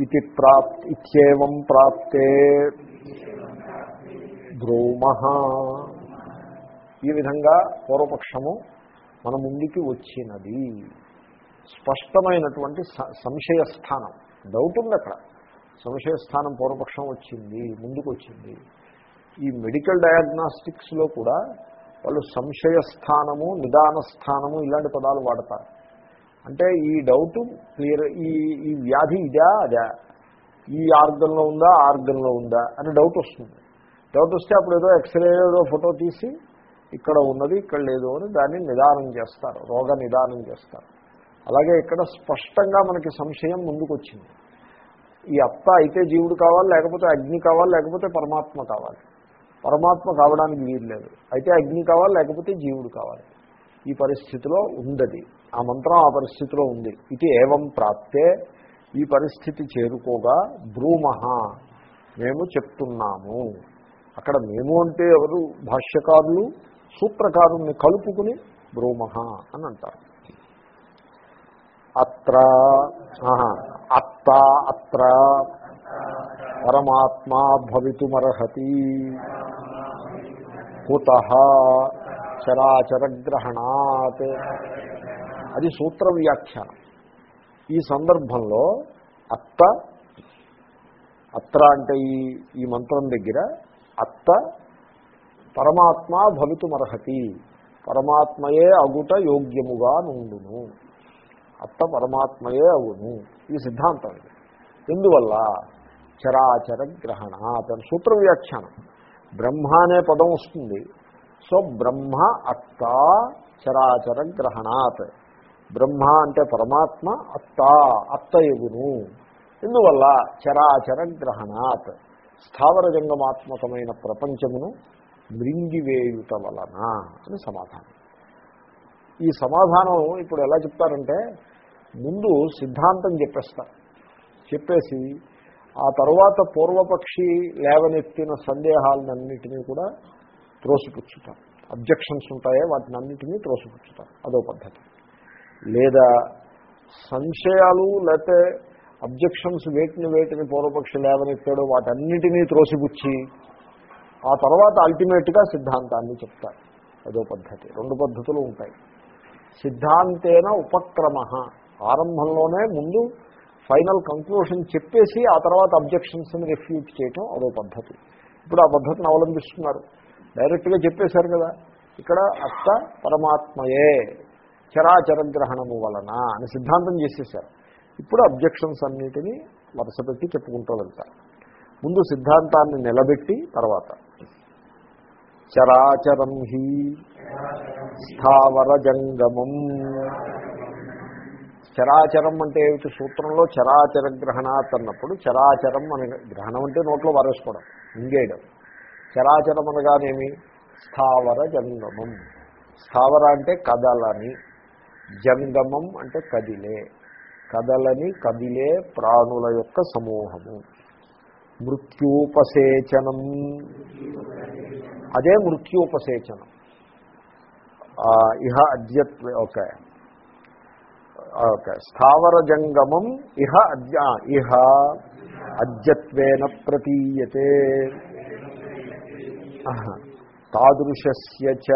ఇది ప్రాప్ ఇత్యేవం ప్రాప్తే బ్రూమ ఈ విధంగా పూర్వపక్షము మన ముందుకి వచ్చినది. స్పష్టమైనటువంటి సంశయస్థానం. సంశయ స్థానం డౌట్ ఉంది అక్కడ. సంశయ స్థానం పూర్వపక్షం వచ్చింది ముందుకు వచ్చింది. ఈ మెడికల్ డయాగ్నాస్టిక్స్లో కూడా వాళ్ళు సంశయ స్థానము నిదాన స్థానము ఇలాంటి పదాలు వాడతారు. అంటే ఈ డౌట్ క్లియర్ ఈ ఈ వ్యాధి ఇదా అదా? ఈ ఆర్గన్లో ఉందా ఆర్గంలో ఆర్గన్లో ఉందా? అని డౌట్ వస్తుంది. డౌట్ వస్తే అప్పుడు ఏదో ఎక్స్రే ఏదో ఫోటో తీసి ఇక్కడ ఉన్నది ఇక్కడ లేదు అని దాన్ని నిదానం చేస్తారు. రోగ నిదానం చేస్తారు. అలాగే ఇక్కడ స్పష్టంగా మనకి సంశయం ముందుకు వచ్చింది ఈ అత్త అయితే జీవుడు కావాలి లేకపోతే అగ్ని కావాలి లేకపోతే పరమాత్మ కావాలి. పరమాత్మ కావడానికి వీలు లేదు. అయితే అగ్ని కావాలి లేకపోతే జీవుడు కావాలి. ఈ పరిస్థితిలో ఉండది. ఆ మంత్రం ఆ పరిస్థితిలో ఉంది. ఇది ఏవం ప్రాప్తే ఈ పరిస్థితి చేరుకోగా బ్రూమహ మేము చెప్తున్నాము. అక్కడ మేము అంటే ఎవరు? భాష్యకారులు సూత్రకారుణ్ణి కలుపుకుని బ్రూమహ అని అంటారు. అత్ర అత్త అత్ర పరమాత్మా భవితుమర్హతి కుత చరాచరగ్రహణాత్ అది సూత్ర వ్యాఖ్యానం ఈ సందర్భంలో అత్త అత్ర అంటే ఈ ఈ మంత్రం దగ్గర అత్త పరమాత్మ భవితుమర్హతి పరమాత్మయే అగుట యోగ్యముగా నుండును. అత్త పరమాత్మయే అగును. ఈ సిద్ధాంతం ఇది. ఎందువల్ల? చరాచర గ్రహణ అతని సూత్ర వ్యాఖ్యానం బ్రహ్మ అనే పదం వస్తుంది. సో బ్రహ్మ అత్త చరాచర గ్రహణాత్ బ్రహ్మ అంటే పరమాత్మ అత్త అత్త ఎగును చరాచర గ్రహణాత్ స్థావర జంగమాత్మకమైన ప్రపంచమును మృంగివేయుట వలన అని సమాధానం. ఈ సమాధానం ఇప్పుడు ఎలా చెప్తారంటే ముందు సిద్ధాంతం చెప్పేస్తారు. చెప్పేసి ఆ తర్వాత పూర్వపక్షి లేవనెత్తిన సందేహాలన్నింటినీ కూడా త్రోసిపుచ్చుతారు. అబ్జెక్షన్స్ ఉంటాయే వాటిని అన్నింటినీ త్రోసిపుచ్చుతారు. అదో పద్ధతి. లేదా సంశయాలు లేకపోతే అబ్జెక్షన్స్ వేటిని వేటిని పూర్వపక్షి లేవనెత్తాడో వాటన్నిటినీ త్రోసిపుచ్చి ఆ తర్వాత అల్టిమేట్గా సిద్ధాంతాన్ని చెప్తారు. అదో పద్ధతి. రెండు పద్ధతులు ఉంటాయి. సిద్ధాంతేన ఉపక్రమ. ఆరంభంలోనే ముందు ఫైనల్ కంక్లూషన్ చెప్పేసి ఆ తర్వాత అబ్జెక్షన్స్ని రిఫ్యూట్ చేయటం అదో పద్ధతి. ఇప్పుడు ఆ పద్ధతిని అవలంబిస్తున్నారు. డైరెక్ట్గా చెప్పేశారు కదా. ఇక్కడ అత్త పరమాత్మయే. చరాచర గ్రహణము వలన అని సిద్ధాంతం చేసేసారు ఇప్పుడు అబ్జెక్షన్స్ అన్నిటినీ వరుసపెట్టి చెప్పుకుంటూ వెళ్తారు ముందు సిద్ధాంతాన్ని నిలబెట్టి తర్వాత. చరాచరం హి స్థావర జంగమం. చరాచరం అంటే ఏమిటి? సూత్రంలో చరాచర గ్రహణాత్ అన్నప్పుడు చరాచరం అనే గ్రహణం అంటే నోట్లో వారేసుకోవడం ఇంగేయడం చరాచరం అనగానేమి? స్థావర జంగమం. స్థావర అంటే కదలని. జంగమం అంటే కదిలే. కదలని కదిలే ప్రాణుల యొక్క సమూహము. మృత్యూపసేచనం. అదే మృత్యూపసేచనం. ఇహ అద్యత్వ ఓకే. ఓకే. స్థావర జంగమం ఇహ అద్య ఇహ అద్యత్వేన ప్రతీయతే. ఆహా. తాదృశస్య చ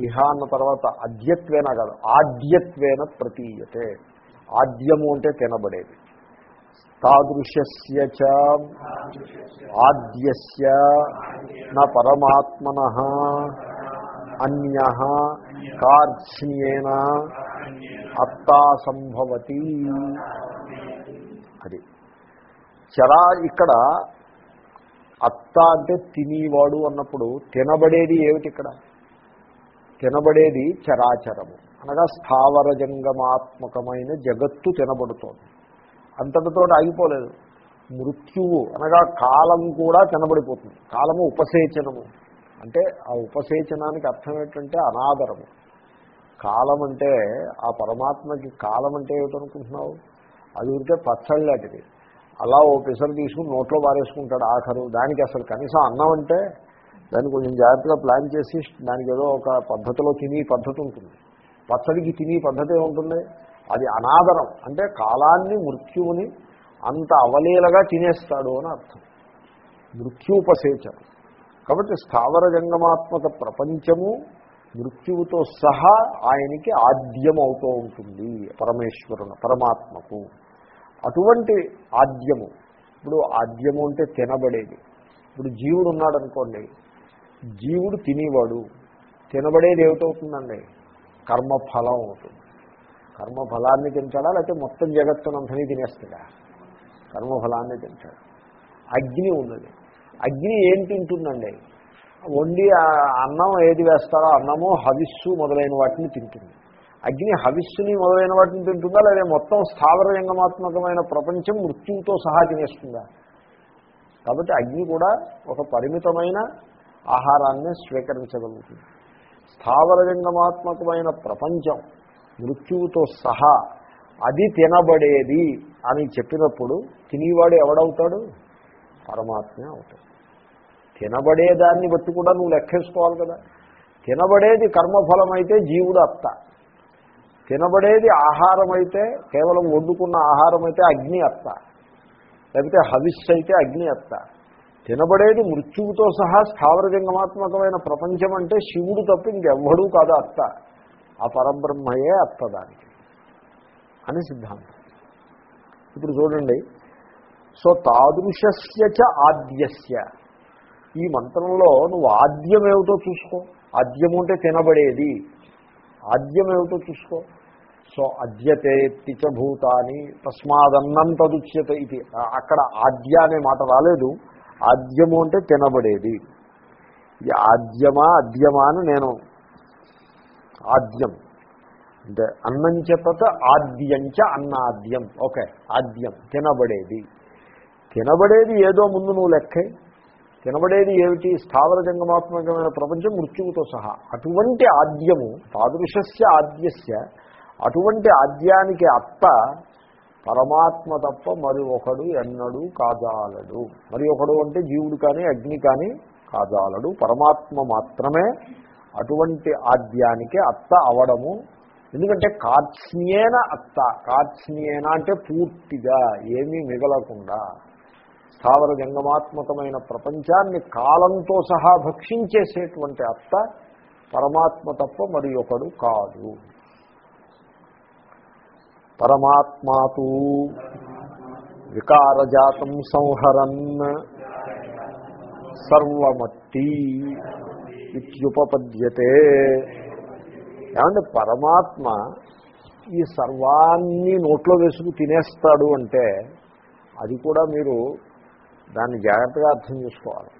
ఇహ అన్న తర్వాత అద్యత్వేన కాదు ఆద్యత్వేన ప్రతీయతే. ఆద్యము అంటే తినబడేది. తాదృశ్య చ ఆద్యస్య పరమాత్మన అన్య కార్త్స్యేన అత్తా సంభవతి. అది. చరా ఇక్కడ అత్త అంటే తినేవాడు అన్నప్పుడు తినబడేది ఏమిటి ఇక్కడ? తినబడేది చరాచరము. అనగా స్థావర జంగమాత్మకమైన జగత్తు తినబడుతోంది. అంతటితో ఆగిపోలేదు. మృత్యువు అనగా కాలం కూడా తినబడిపోతుంది. కాలము ఉపసేచనము. అంటే ఆ ఉపసేచనానికి అర్థం ఏంటంటే అనాదరము. కాలం అంటే ఆ పరమాత్మకి కాలం అంటే ఏమిటనుకుంటున్నావు? అది ఉంటే లాంటిది. అలా ఓ పిసరు తీసుకుని నోట్లో పారేసుకుంటాడు ఆఖరు. దానికి అసలు కనీసం అన్నం అంటే దాన్ని కొంచెం జాగ్రత్తగా ప్లాన్ చేసి దానికి ఏదో ఒక పద్ధతిలో తిని పద్ధతి ఉంటుంది. పచ్చడికి తిని పద్ధతి ఉంటుంది అది అనాదరం. అంటే కాలాన్ని మృత్యువుని అంత అవలీలగా తినేస్తాడు అని అర్థం. మృత్యుపసేచం కాబట్టి స్థావర జంగమాత్మక ప్రపంచము మృత్యువుతో సహా ఆయనకి ఆద్యం అవుతూ ఉంటుంది పరమేశ్వరుని పరమాత్మకు. అటువంటి ఆద్యము. ఇప్పుడు ఆద్యము అంటే తినబడేది. ఇప్పుడు జీవుడు ఉన్నాడనుకోండి జీవుడు తినేవాడు. తినబడేది ఏమిటవుతుందండి కర్మఫలం అవుతుంది. కర్మఫలాన్ని తింటాడా? లేకపోతే మొత్తం జగత్తునంతని తినేస్తాడా? కర్మఫలాన్ని తింటాడు. అగ్ని ఉన్నది. అగ్ని ఏం తింటుందండి? వండి ఆ అన్నం ఏది వేస్తారో అన్నము హవిస్సు మొదలైన వాటిని తింటుంది. అగ్ని హవిస్సుని మొదలైన వాటిని తింటుందా? లేదా మొత్తం స్థావర రంగమాత్మకమైన ప్రపంచం మృత్యువుతో సహా తినేస్తుందా? కాబట్టి అగ్ని కూడా ఒక పరిమితమైన ఆహారాన్ని స్వీకరించగలుగుతుంది. స్థావర జంగమాత్మకమైన ప్రపంచం మృత్యువుతో సహా అది తినబడేది అని చెప్పినప్పుడు తినేవాడు ఎవడవుతాడు? పరమాత్మే అవుతాడు. తినబడేదాన్ని బట్టి కూడా నువ్వు లెక్కేసుకోవాలి కదా. తినబడేది కర్మఫలం అయితే జీవుడు అత్త. తినబడేది ఆహారమైతే కేవలం వండుకున్న ఆహారం అయితే అగ్ని అత్త. లేకపోతే హవిస్సు అయితే అగ్ని అత్త. తినబడేది మృత్యువుతో సహా స్థావర జంగమాత్మకమైన ప్రపంచం అంటే శివుడు తప్ప ఇంకెవ్వడూ కాదు అత్త. ఆ పరబ్రహ్మయే అత్త దానికి. అని సిద్ధాంతం. ఇప్పుడు చూడండి. సో తాదృశస్య చ ఆద్యస్య. ఈ మంత్రంలో నువ్వు ఆద్యం ఏమిటో చూసుకో. ఆద్యము అంటే తినబడేది. ఆద్యం ఏమిటో చూసుకో. సో అద్యతే తిచభూతాని తస్మాదన్నం తదుచ్యత ఇది. అక్కడ ఆద్య అనే మాట రాలేదు. ఆద్యము అంటే తినబడేది. ఇది ఆద్యమా అద్యమా అని నేను ఆద్యం. అంటే అన్నం చెప్పత ఆద్యంచ అన్నాద్యం. ఓకే ఆద్యం తినబడేది. తినబడేది ఏదో ముందు నువ్వు లెక్కే. తినబడేది ఏమిటి? స్థావర జంగమాత్మకమైన ప్రపంచం మృత్యువుతో సహా. అటువంటి ఆద్యము తాదృశస్య ఆద్యస్య అటువంటి ఆద్యానికి అత్త పరమాత్మ తప్ప మరి ఒకడు ఎన్నడూ కాజాలడు. మరి ఒకడు అంటే జీవుడు కానీ అగ్ని కానీ కాజాలడు. పరమాత్మ మాత్రమే అటువంటి ఆద్యానికి అత్త అవడము. ఎందుకంటే కార్త్స్న్యేన అత్త కార్త్స్న్యేన అంటే పూర్తిగా ఏమీ మిగలకుండా. స్థావర జంగమాత్మకమైన ప్రపంచాన్ని కాలంతో సహా భక్షించేసేటువంటి అత్త పరమాత్మ తప్ప మరి ఒకడు కాదు. పరమాత్మాతు వికారజాతం సంహరన్ సర్వమట్టి ఇత్యుపపద్యతే. ఏమంటే పరమాత్మ ఈ సర్వాన్ని నోట్లో వేసుకు తినేస్తాడు అంటే అది కూడా మీరు దాన్ని జాగ్రత్తగా అర్థం చేసుకోవాలి.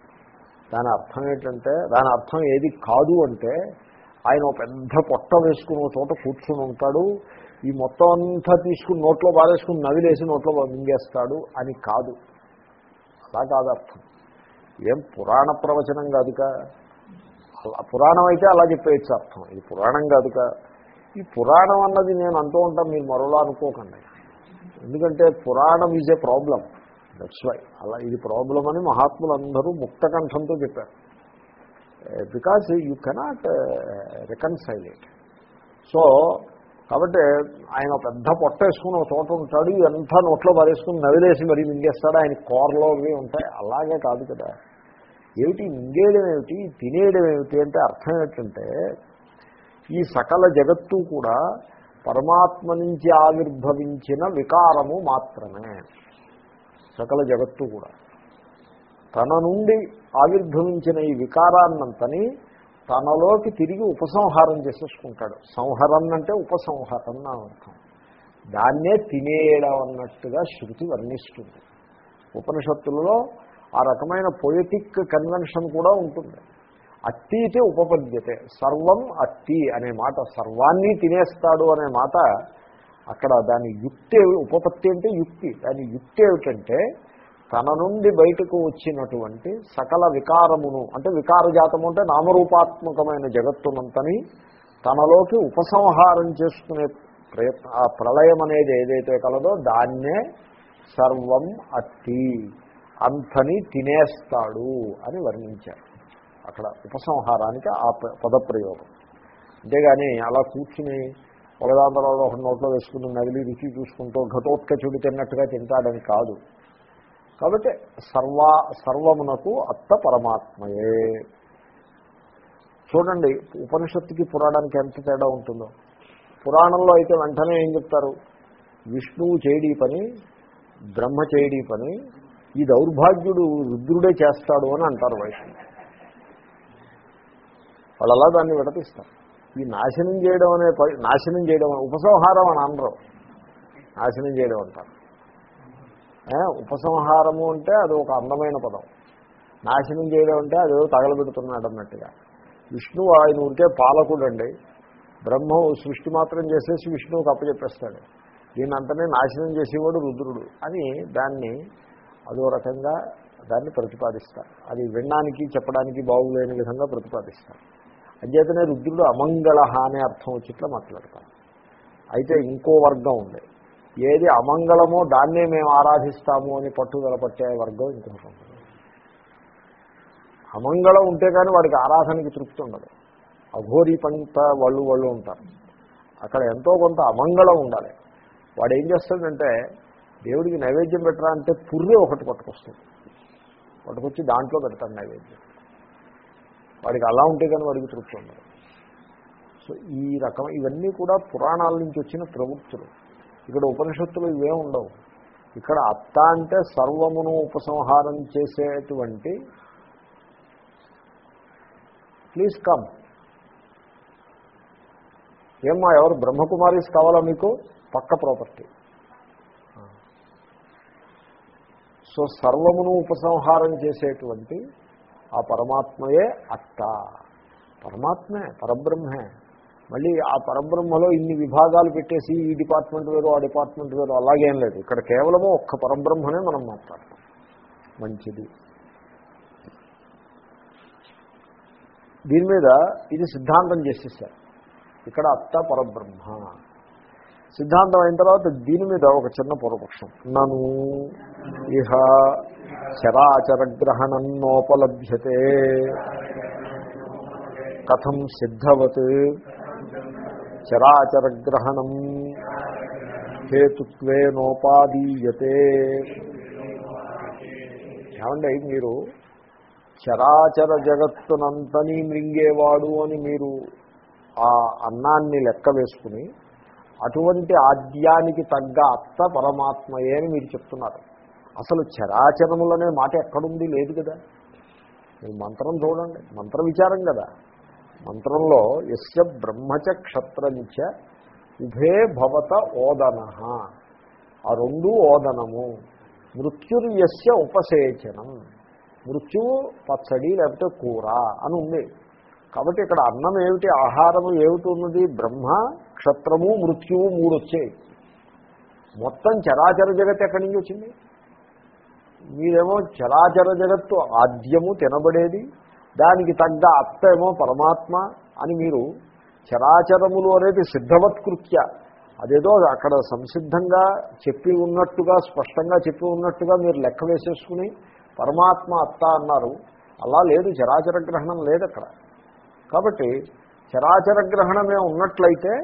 దాని అర్థం ఏంటంటే దాని అర్థం ఏది కాదు అంటే ఆయన ఒక పెద్ద పొట్ట వేసుకుని చోట కూర్చుని ఉంటాడు. ఈ మొత్తం అంతా తీసుకుని నోట్లో బాధేసుకుని నవిలేసి నోట్లో మింగేస్తాడు అని కాదు. అలా కాదు అర్థం. ఏం పురాణ ప్రవచనం కాదుగా అలా పురాణం అయితే అలా చెప్పేయచ్చు అర్థం. ఇది పురాణం కాదుగా ఈ పురాణం అన్నది నేను అంటూ ఉంటాను మీరు మరోలా అనుకోకండి. ఎందుకంటే పురాణం is a problem that's why అలా ఇది ప్రాబ్లం అని మహాత్ములందరూ ముక్తకంఠంతో చెప్పారు. Because you cannot reconcile it so కాబట్టి ఆయన పెద్ద పొట్ట వేసుకుని తోట ఉంటాడు ఇదంతా నోట్లో పారేసుకుని నవిలేసి మరీ మింగేస్తాడు? ఆయన కూరలో అవి ఉంటాయి. అలాగే కాదు కదా. ఏమిటి? మింగేయడం ఏమిటి? తినేయడం ఏమిటి? అంటే అర్థం ఏంటంటే ఈ సకల జగత్తు కూడా పరమాత్మ నుంచి ఆవిర్భవించిన వికారము మాత్రమే. సకల జగత్తు కూడా. తన నుండి ఆవిర్భవించిన ఈ వికారాన్నంతని తనలోకి తిరిగి ఉపసంహారం చేసేసుకుంటాడు. సంహరం అంటే ఉపసంహరణ నా అర్థం. దాన్నే తినేయడం అన్నట్టుగా శృతి వర్ణిస్తుంది. ఉపనిషత్తులలో ఆ రకమైన పొయిటిక్ కన్వెన్షన్ కూడా ఉంటుంది. అత్తితే ఉపపద్యతే సర్వం అత్తి అనే మాట సర్వాన్ని తినేస్తాడు అనే మాట అక్కడ దాని యుక్తి ఉపపత్తి అంటే యుక్తి. దాని యుక్తి ఏమిటంటే తన నుండి బయటకు వచ్చినటువంటి సకల వికారమును అంటే వికారజాతము అంటే నామరూపాత్మకమైన జగత్తునంతని తనలోకి ఉపసంహారం చేసుకునే ప్రయత్న ఆ ప్రళయం అనేది ఏదైతే కలదో దాన్నే సర్వం అత్తి అంతని తినేస్తాడు అని వర్ణించారు. అక్కడ ఉపసంహారానికి ఆ పదప్రయోగం. అంతేగాని అలా కూర్చుని ఒకదాని తర్వాత ఒక నోట్లో వేసుకుని నదిలి రుచి చూసుకుంటూ ఘటోత్కచుడి తిన్నట్టుగా తింటాడని కాదు. కాబట్టి సర్వ సర్వమునకు అత్త పరమాత్మయే. చూడండి ఉపనిషత్తుకి పురాణానికి ఎంత తేడా ఉంటుందో. పురాణంలో అయితే వెంటనే ఏం చెప్తారు? విష్ణువు చేయడి పని బ్రహ్మ చేయడి పని ఈ దౌర్భాగ్యుడు రుద్రుడే చేస్తాడు అని అంటారు వైష్ణవు వాళ్ళు అలా దాన్ని విడతీస్తారు. ఈ నాశనం చేయడం అనే ప- నాశనం చేయడం ఉపసంహారం అని అనరు. నాశనం చేయడం అంటారు. ఉపసంహారము అంటే అది ఒక అందమైన పదం. నాశనం చేయడం అంటే అదేదో తగలబెడుతున్నాడు అన్నట్టుగా. విష్ణువు ఆయన ఊరికే పాలకుడు అండి బ్రహ్మ సృష్టి మాత్రం చేసేసి విష్ణువుకి అప్పచెప్పేస్తాడు. అంతనే నాశనం చేసేవాడు రుద్రుడు. అని దాన్ని అదో రకంగా దాన్ని ప్రతిపాదిస్తారు. అది వినడానికి చెప్పడానికి బాగులేని విధంగా ప్రతిపాదిస్తారు. అధ్యతనే రుద్రుడు అమంగళ అనే అర్థం వచ్చేట్లా మాట్లాడతారు అయితే ఇంకో వర్గం ఉంది. ఏది అమంగళమో దాన్నే మేము ఆరాధిస్తాము అని పట్టుదల పట్టే వర్గం ఇంకొకటి అమంగళం ఉంటే కానీ వాడికి ఆరాధనకి తృప్తి ఉండదు. అఘోరీ పంట వాళ్ళు వాళ్ళు ఉంటారు. అక్కడ ఎంతో కొంత అమంగళం ఉండాలి. వాడు ఏం చేస్తాడంటే దేవుడికి నైవేద్యం పెట్టరా అంటే పుర్రె ఒకటి పట్టుకొస్తుంది పట్టుకొచ్చి దాంట్లో పెడతాడు నైవేద్యం. వాడికి అలా ఉంటే కానీ వాడికి తృప్తి ఉండదు. సో ఈ రకం ఇవన్నీ కూడా పురాణాల నుంచి వచ్చిన ప్రవృత్తులు. ఇక్కడ ఉపనిషత్తులు ఇవే ఉండవు. ఇక్కడ అత్త అంటే సర్వమును ఉపసంహారం చేసేటువంటి ప్లీజ్ కమ్ ఏమ్మా ఎవరు బ్రహ్మకుమారీస్ కావాలా మీకు? పక్క ప్రాపర్టీ. సో సర్వమును ఉపసంహారం చేసేటువంటి ఆ పరమాత్మయే అత్త. పరమాత్మే పరబ్రహ్మే. మళ్ళీ ఆ పరబ్రహ్మలో ఇన్ని విభాగాలు పెట్టేసి ఈ డిపార్ట్మెంట్ వేరు ఆ డిపార్ట్మెంట్ వేరు అలాగేం లేదు. ఇక్కడ కేవలము ఒక్క పరబ్రహ్మనే మనం మాట్లాడతాం. మంచిది. దీని మీద ఇది సిద్ధాంతం చేసేసారు. ఇక్కడ అత్త పరబ్రహ్మ. సిద్ధాంతం అయిన తర్వాత దీని మీద ఒక చిన్న పూర్వపక్షం. నను ఇహ చరాచరగ్రహణం నోపలభ్యతే. కథం సిద్ధవత్. చరాచరగ్రహణం హేతుత్వే నోపాదీయతే ఏమండి మీరు చరాచర జగత్తునంతని మృంగేవాడు అని మీరు ఆ అన్నాన్ని లెక్క వేసుకుని అటువంటి ఆద్యానికి తగ్గ అత్త పరమాత్మయే అని మీరు చెప్తున్నారు. అసలు చరాచరములనే మాట ఎక్కడుంది? లేదు కదా. మంత్రం చూడండి. మంత్ర విచారం కదా. మంత్రంలో ఎస్య బ్రహ్మచ క్షత్రంచ ఉభే భవత ఓదన. ఆ రెండు ఓదనము. మృత్యుర్యస్య ఉపసేచనం. మృత్యువు పచ్చడి లేకపోతే కూర అని ఉంది. కాబట్టి ఇక్కడ అన్నం ఏమిటి ఆహారము ఏమిటి ఉన్నది? బ్రహ్మ క్షత్రము మృత్యువు మూడు వచ్చాయి. మొత్తం చరాచర జగత్ ఎక్కడి నుంచి వచ్చింది? మీరేమో చరాచర జగత్తు ఆద్యము తినబడేది దానికి తగ్గ అత్త ఏమో పరమాత్మ అని మీరు చరాచరములు అనేది సిద్ధవత్కృత్య. అదేదో అక్కడ సంసిద్ధంగా చెప్పి ఉన్నట్టుగా స్పష్టంగా చెప్పి ఉన్నట్టుగా మీరు లెక్క వేసేసుకుని పరమాత్మ అత్త అన్నారు. అలా లేదు చరాచర గ్రహణం లేదు అక్కడ. కాబట్టి చరాచర గ్రహణమే ఉన్నట్లయితే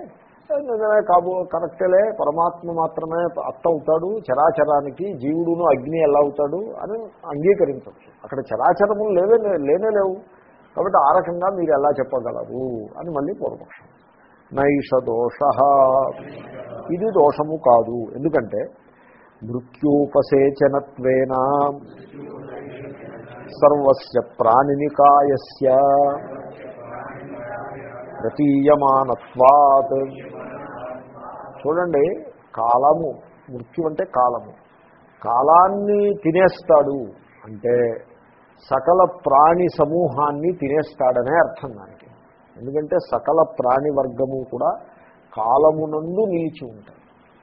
నిజమే కాబో కరెక్టేలే పరమాత్మ మాత్రమే అత్త అవుతాడు చరాచరానికి జీవుడును అగ్ని ఎలా అవుతాడు అని అంగీకరించవచ్చు. అక్కడ చరాచరములు లేవే లేనే లేవు. కాబట్టి ఆ రకంగా మీరు ఎలా చెప్పగలరు అని మళ్ళీ పూర్వపక్షం. నైష దోష. ఇది దోషము కాదు. ఎందుకంటే మృత్యూపసేచనత్వేన సర్వస్య ప్రాణినికాయస్య ప్రతీయమానత్వాత్. చూడండి కాలము మృత్యు అంటే కాలము. కాలాన్ని తినేస్తాడు అంటే సకల ప్రాణి సమూహాన్ని తినేస్తాడనే అర్థం దానికి. ఎందుకంటే సకల ప్రాణి వర్గము కూడా కాలమునందు నిలిచి ఉంటాయి.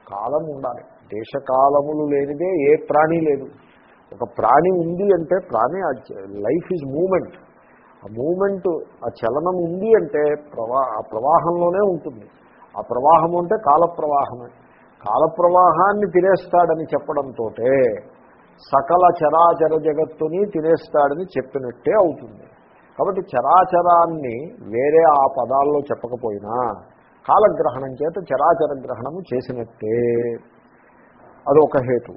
కాలం ఉండాలి. దేశకాలములు లేనిదే ఏ ప్రాణి లేదు. ఒక ప్రాణి ఉంది అంటే ప్రాణి లైఫ్ ఈజ్ మూమెంట్. ఆ మూమెంట్ ఆ చలనం ఉంది అంటే ప్రవా ఆ ప్రవాహంలోనే ఉంటుంది. ఆ ప్రవాహం అంటే కాలప్రవాహమే. కాలప్రవాహాన్ని తినేస్తాడని చెప్పడంతో సకల చరాచర జగత్తుని తినేస్తాడని చెప్పినట్టే అవుతుంది. కాబట్టి చరాచరాన్ని వేరే ఆ పదాల్లో చెప్పకపోయినా కాలగ్రహణం చేత చరాచర గ్రహణము చేసినట్టే. అదొక హేతు.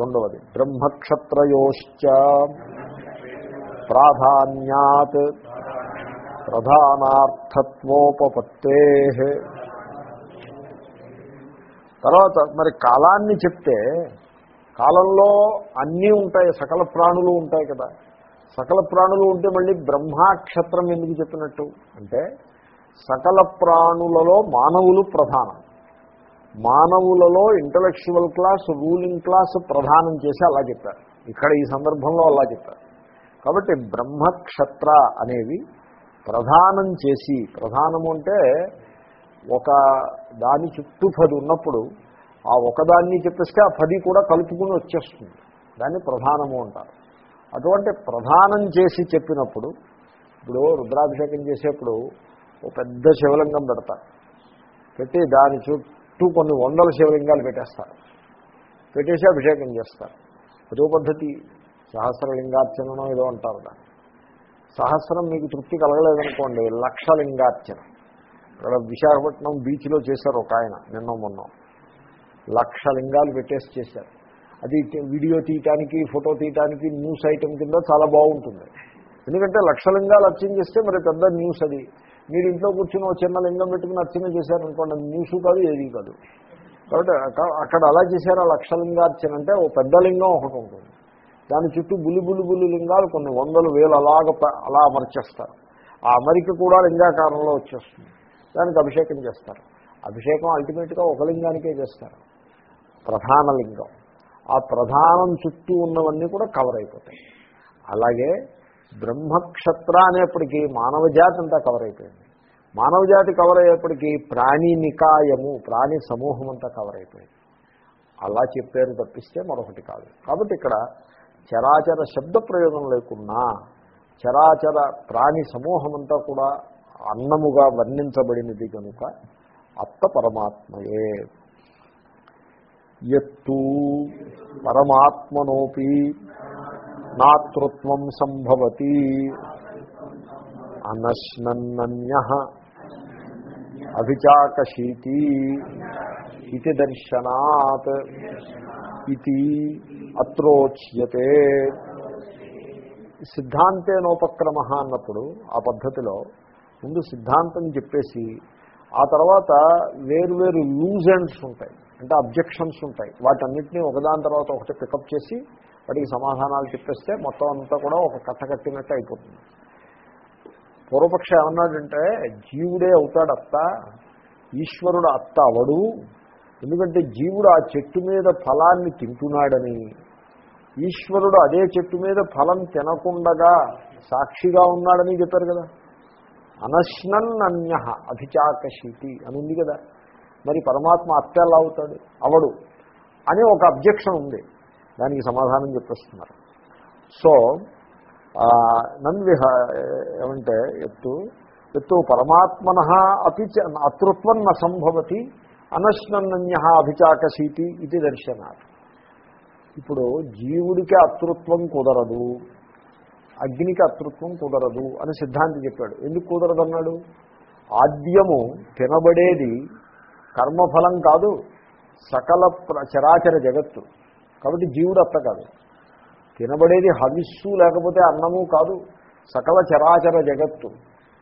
రెండవది బ్రహ్మక్షత్రయోశ్చ ప్రాధాన్యాత్ ప్రధానార్థత్వోపత్తే తర్వాత మరి కాలాన్ని చెప్తే కాలంలో అన్నీ ఉంటాయి సకల ప్రాణులు ఉంటాయి కదా. సకల ప్రాణులు ఉంటే మళ్ళీ బ్రహ్మాక్షత్రం ఎందుకు చెప్పినట్టు? అంటే సకల ప్రాణులలో మానవులు ప్రధానం. మానవులలో ఇంటలెక్చువల్ క్లాస్ రూలింగ్ క్లాస్ ప్రధానం చేసి అలా చెప్పారు. ఇక్కడ ఈ సందర్భంలో అలా చెప్పారు. కాబట్టి బ్రహ్మక్షత్ర అనేవి ప్రధానం చేసి ప్రధానము అంటే ఒక దాని చుట్టూ పది ఉన్నప్పుడు ఆ ఒకదాన్ని చెప్పేస్తే ఆ పది కూడా కలుపుకుని వచ్చేస్తుంది. దాన్ని ప్రధానము అంటారు. అటువంటి ప్రధానం చేసి చెప్పినప్పుడు ఇప్పుడు రుద్రాభిషేకం చేసేప్పుడు ఒక పెద్ద శివలింగం పెడతారు. పెట్టి దాని చుట్టూ కొన్ని వందల శివలింగాలు పెట్టేస్తారు. పెట్టేసి అభిషేకం చేస్తారు. అదో పద్ధతి సహస్రలింగార్చనలో ఏదో అంటారు దాన్ని. సహస్రం మీకు తృప్తి కలగలేదనుకోండి లక్ష అక్కడ ఇక్కడ విశాఖపట్నం బీచ్లో చేశారు ఒక ఆయన నిన్న మొన్న. లక్ష లింగాలు పెట్టేసి చేశారు. అది వీడియో తీయటానికి ఫోటో తీయటానికి న్యూస్ ఐటమ్ కింద చాలా బాగుంటుంది. ఎందుకంటే లక్ష లింగాలు అర్చన చేస్తే మరి పెద్ద న్యూస్ అది. మీరు ఇంట్లో కూర్చుని ఒక చిన్న లింగం పెట్టుకుని అర్చన చేశారనుకోండి న్యూస్ కాదు ఏది కాదు. కాబట్టి అక్కడ అలా చేశారు ఆ లక్ష లింగార్చన అంటే ఓ పెద్ద లింగం ఒకటి ఉంటుంది. దాని చుట్టూ బులి బులి బులి లింగాలు కొన్ని వందలు వేలు అలాగ అలా అమర్చేస్తారు. ఆ అమరిక కూడా లింగాకారంలో వచ్చేస్తుంది. దానికి అభిషేకం చేస్తారు. అభిషేకం అల్టిమేట్గా ఒక లింగానికే చేస్తారు. ప్రధాన లింగం. ఆ ప్రధానం చుట్టూ ఉన్నవన్నీ కూడా కవర్ అయిపోతాయి. అలాగే బ్రహ్మక్షత్ర అనేప్పటికీ మానవ జాతి అంతా కవర్ అయిపోయింది. మానవ జాతి కవర్ అయ్యేప్పటికీ ప్రాణి నికాయము ప్రాణి సమూహం అంతా కవర్ అయిపోయింది. అలా చెప్పారు తప్పిస్తే మరొకటి కాదు. కాబట్టి ఇక్కడ చరాచర శబ్ద ప్రయోగం లేకున్నా చరాచర ప్రాణి సమూహం అంతా కూడా అన్నముగా వర్ణించబడినది కనుక అత్త పరమాత్మయే. ఎత్తు పరమాత్మనోపి నాతృత్వం సంభవతి. అనశ్నన్నన్య అభిచాకశీతి ఇది దర్శనాత్ ఇది అత్రోచ్యతే. సిద్ధాంతేనోపక్రమ అన్నప్పుడు ఆ పద్ధతిలో ముందు సిద్ధాంతం చెప్పేసి ఆ తర్వాత వేరువేరు లూజ్ ఎండ్స్ ఉంటాయి. అంటే అబ్జెక్షన్స్ ఉంటాయి. వాటన్నిటినీ ఒకదాని తర్వాత ఒకటి పికప్ చేసి వాటికి సమాధానాలు చెప్పేస్తే మొత్తం అంతా కూడా ఒక కథ కట్టినట్టు అయిపోతుంది. పూర్వపక్ష ఏమన్నాడంటే జీవుడే అవుతాడు అత్త ఈశ్వరుడు అత్త అవడు. ఎందుకంటే జీవుడు ఆ చెట్టు మీద ఫలాన్ని తింటున్నాడని. ఈశ్వరుడు అదే చెట్టు మీద ఫలం తినకుండగా సాక్షిగా ఉన్నాడని చెప్పారు కదా. అనశ్నన్నన్య అభిచాకశీతి అని ఉంది కదా. మరి పరమాత్మ అత్తెలా అవుతాడు? అవడు అని ఒక అబ్జెక్షన్ ఉంది. దానికి సమాధానం చెప్పేస్తున్నారు. సో నన్విహ ఏమంటే ఎత్తు ఎత్తు పరమాత్మన అపి అతృత్వం న సంభవతి అనశ్నన్య అభిచాకశీతి ఇది దర్శనాలు ఇప్పుడు జీవుడికి అతృత్వం కుదరదు. అగ్నికి అతృత్వం కుదరదు అని సిద్ధాంతి చెప్పాడు. ఎందుకు కుదరదన్నాడు? ఆద్యము తినబడేది కర్మఫలం కాదు సకల చరాచర జగత్తు. కాబట్టి జీవుడు అత్త కాదు. తినబడేది హవిస్సు లేకపోతే అన్నము కాదు సకల చరాచర జగత్తు.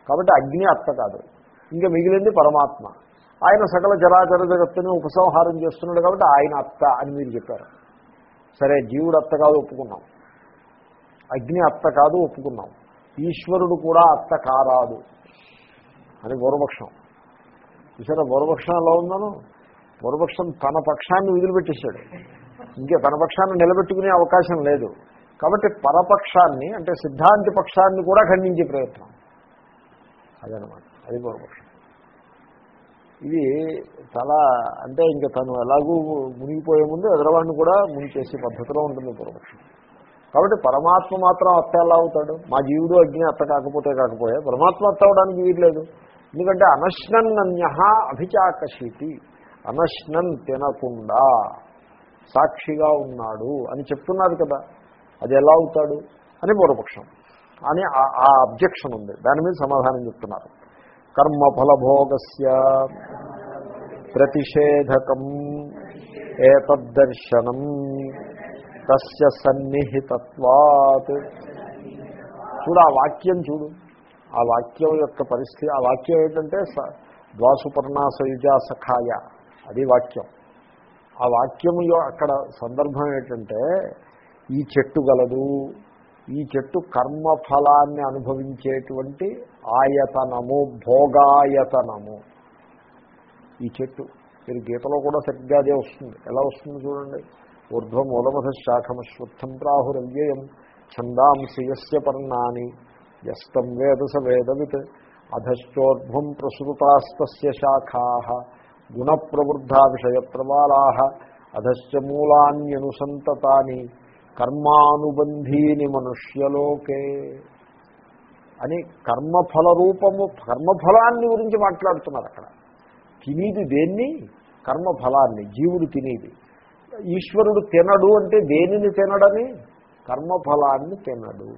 కాబట్టి అగ్ని అత్త కాదు. ఇంకా మిగిలింది పరమాత్మ. ఆయన సకల చరాచర జగత్తుని ఉపసంహారం చేస్తున్నాడు కాబట్టి ఆయన అత్త అని మీరు చెప్పారు. సరే జీవుడు అత్త కాదు ఒప్పుకున్నాం. అగ్ని అత్త కాదు ఒప్పుకున్నాం. ఈశ్వరుడు కూడా అత్త కారాదు. అని పూర్వపక్షం చూసారా పూర్వపక్షం ఎలా ఉందను? పూర్వపక్షం తన పక్షాన్ని వదిలిపెట్టేశాడు. ఇంకా తన పక్షాన్ని నిలబెట్టుకునే అవకాశం లేదు. కాబట్టి పరపక్షాన్ని అంటే సిద్ధాంతి పక్షాన్ని కూడా ఖండించే ప్రయత్నం. అదనమాట. అది పూర్వపక్షం ఇది చాలా అంటే ఇంకా తను ఎలాగూ మునిగిపోయే ముందు ఎదరవాడిని కూడా మునిచేసే పద్ధతిలో ఉంటుంది పూర్వపక్షం కాబట్టి పరమాత్మ మాత్రం అత్త ఎలా అవుతాడు? మా జీవుడు అగ్ని అత్త కాకపోతే కాకపోయా. పరమాత్మ అత్త అవడానికి వీల్లేదు. ఎందుకంటే అనశ్నన్య అభిచాకశీతి. అనశ్నన్ తినకుండా సాక్షిగా ఉన్నాడు అని చెప్తున్నారు కదా. అది ఎలా అవుతాడు? అని పూర్వపక్షం. అని ఆ అబ్జెక్షన్ ఉంది. దాని మీద సమాధానం చెప్తున్నారు. కర్మఫలభోగస్య ప్రతిషేధకం ఏతద్దర్శనం. తస్య సన్నిహితత్వాత్. చూడు ఆ వాక్యం చూడు. ఆ వాక్యం యొక్క పరిస్థితి ఆ వాక్యం ఏంటంటే స- ద్వాసుపర్ణాసయుజా సఖాయ అది వాక్యం. ఆ వాక్యము అక్కడ సందర్భం ఏంటంటే ఈ చెట్టు గలదు. ఈ చెట్టు కర్మఫలాన్ని అనుభవించేటువంటి ఆయతనము భోగాయతనము. ఈ చెట్టు. మీరు గీతలో కూడా సరిగ్గా అదే వస్తుంది. ఎలా వస్తుంది చూడండి. ఊర్ధ్వమూలమధ శాఖమశ్వత్థం ప్రాహురవ్యయం. ఛందాంసి యస్య పర్ణాని. యస్తం వేద స వేదవిత్. అధశ్చోర్ధ్వం ప్రసృతాస్తస్య శాఖా. గుణప్రవృద్ధా విషయప్రవాళా అధశ్చ మూలాన్యనుసంతతాని. కర్మానుబంధీని మనుష్యలోకే. అని కర్మఫల రూపము కర్మఫలాన్ని గురించి మాట్లాడుతున్నారు అక్కడ. తినేది దేన్ని? కర్మఫలాన్ని. జీవుడు తినేది. ఈశ్వరుడు తినడు అంటే దేనిని తినడని? కర్మఫలాన్ని తినడు.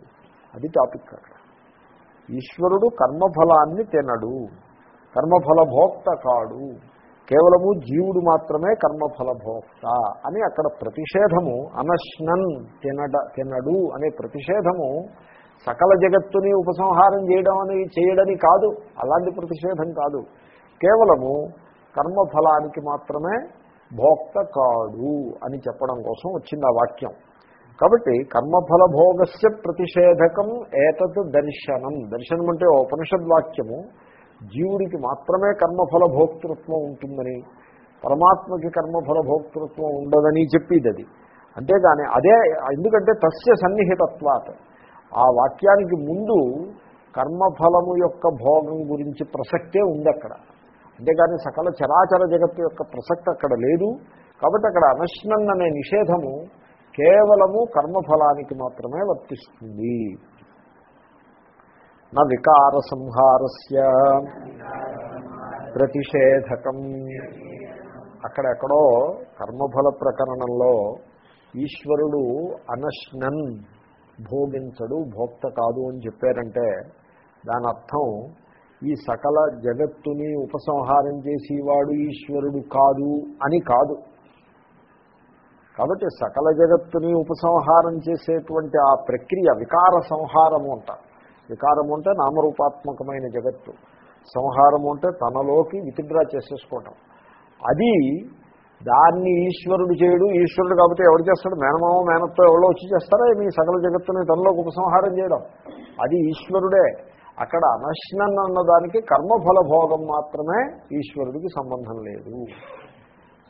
అది టాపిక్ అక్కడ. ఈశ్వరుడు కర్మఫలాన్ని తినడు. కర్మఫల భోక్త కాడు. కేవలము జీవుడు మాత్రమే కర్మఫల భోక్త అని అక్కడ ప్రతిషేధము అనశ్నన్ తినడ తినడు అనే ప్రతిషేధము సకల జగత్తుని ఉపసంహారం చేయడం అని చేయడని కాదు. అలాంటి ప్రతిషేధం కాదు. కేవలము కర్మఫలానికి మాత్రమే భోక్త కాడు అని చెప్పడం కోసం వచ్చింది ఆ వాక్యం. కాబట్టి కర్మఫల భోగస్య ప్రతిషేధకం ఏతత్ దర్శనం. దర్శనం అంటే ఉపనిషద్ వాక్యము. జీవుడికి మాత్రమే కర్మఫల భోక్తృత్వం ఉంటుందని పరమాత్మకి కర్మఫల భోక్తృత్వం ఉండదని చెప్పేది అది అంతేగాని అదే ఎందుకంటే తస్య సన్నిహితత్వాత్. ఆ వాక్యానికి ముందు కర్మఫలము యొక్క భోగం గురించి ప్రసక్తే ఉంది అక్కడ అంతేగాని సకల చరాచర జగత్తు యొక్క ప్రసక్తి అక్కడ లేదు. కాబట్టి అక్కడ అనశ్నన్ అనే నిషేధము కేవలము కర్మఫలానికి మాత్రమే వర్తిస్తుంది. నా వికార సంహారస్య ప్రతిషేధకం అక్కడెక్కడో కర్మఫల ప్రకరణంలో ఈశ్వరుడు అనశ్నన్ భోగించడు భోక్త కాదు అని చెప్పారంటే దాని అర్థం ఈ సకల జగత్తుని ఉపసంహారం చేసేవాడు ఈశ్వరుడు కాదు అని కాదు. కాబట్టి సకల జగత్తుని ఉపసంహారం చేసేటువంటి ఆ ప్రక్రియ వికార సంహారము అంట. వికారము అంటే నామరూపాత్మకమైన జగత్తు. సంహారము అంటే తనలోకి విత్డ్రా చేసేసుకోవటం. అది దాన్ని ఈశ్వరుడు చేయడు ఈశ్వరుడు కాబట్టి ఎవరు చేస్తాడు? మేనమామ మేనత్తో ఎవరో వచ్చి చేస్తారా? మీ సకల జగత్తుని తనలోకి ఉపసంహారం చేయడం. అది ఈశ్వరుడే. అక్కడ అనశ్నన్ అన్నదానికి కర్మఫల భోగం మాత్రమే ఈశ్వరుడికి సంబంధం లేదు.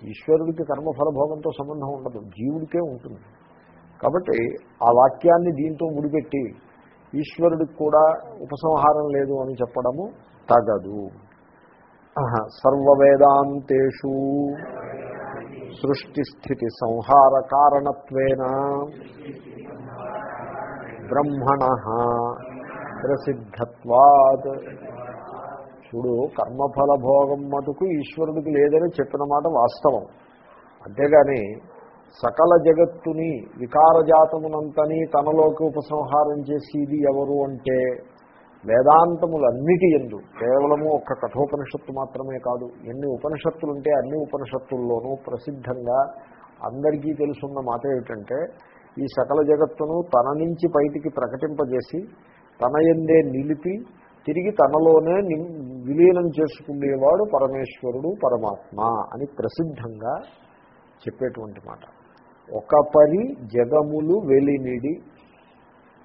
ఈశ్వరుడికి కర్మఫల భోగంతో సంబంధం ఉండదు. జీవుడికే ఉంటుంది. కాబట్టి ఆ వాక్యాన్ని దీంతో ముడిపెట్టి ఈశ్వరుడికి కూడా ఉపసంహారం లేదు అని చెప్పడము తగదు. సర్వవేదాంతేషు సృష్టిస్థితి సంహార కారణత్వేన బ్రహ్మణ ప్రసిద్ధత్వాత్. చూడు కర్మఫల భోగం మటుకు ఈశ్వరుడికి లేదని చెప్పిన మాట వాస్తవం. అంతేగాని సకల జగత్తుని వికారజాతమునంతని తనలోకి ఉపసంహారం చేసేది ఎవరు అంటే వేదాంతములన్నిటి ఎందు. కేవలము ఒక్క కఠోపనిషత్తు మాత్రమే కాదు. ఎన్ని ఉపనిషత్తులు ఉంటే అన్ని ఉపనిషత్తుల్లోనూ ప్రసిద్ధంగా అందరికీ తెలుసున్న మాట ఏమిటంటే ఈ సకల జగత్తును తన నుంచి బయటికి ప్రకటింపజేసి తన ఎందే నిలిపి తిరిగి తనలోనే ని- విలీనం చేసుకునేవాడు పరమేశ్వరుడు పరమాత్మ అని ప్రసిద్ధంగా చెప్పేటువంటి మాట. ఒక పరి జగములు వెలినిడి